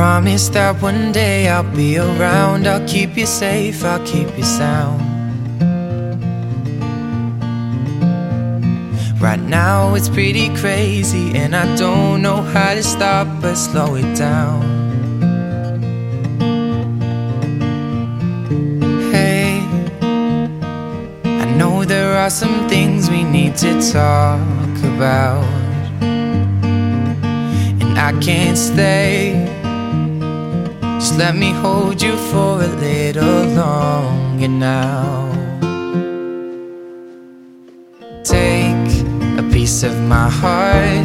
promise that one day I'll be around. I'll keep you safe, I'll keep you sound. Right now it's pretty crazy, and I don't know how to stop but slow it down. Hey, I know there are some things we need to talk about, and I can't stay. Just let me hold you for a little longer now. Take a piece of my heart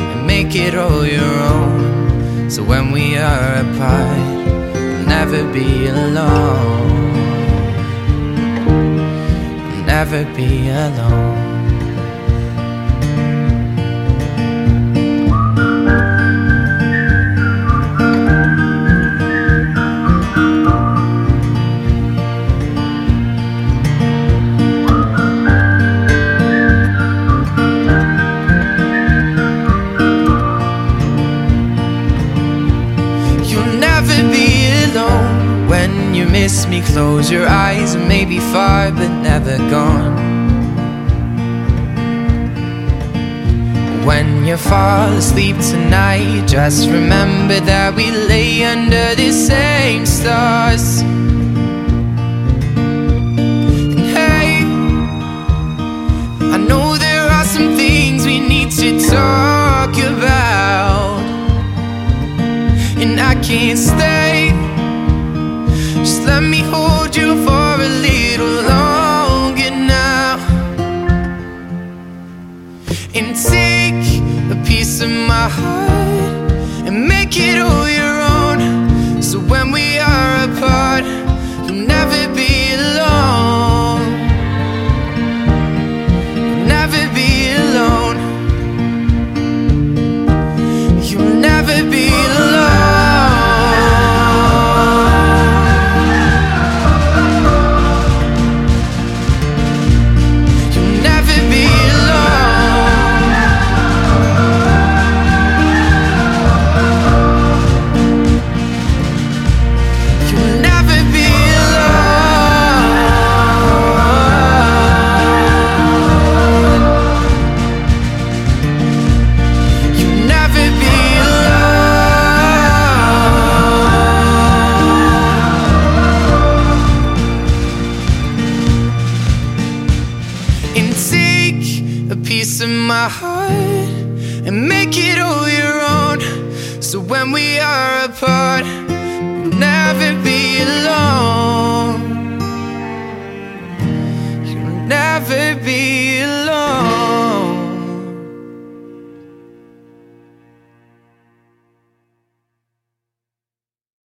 and make it all your own. So when we are apart, you'll never be alone. You'll never be alone. When you miss me. Close your eyes maybe far, but never gone. When you fall asleep tonight, just remember that we lay under the same stars. Me hold you for a little longer now. And take a piece of my heart and make it all your own. So when we are piece of my heart and make it all your own. So when we are apart, never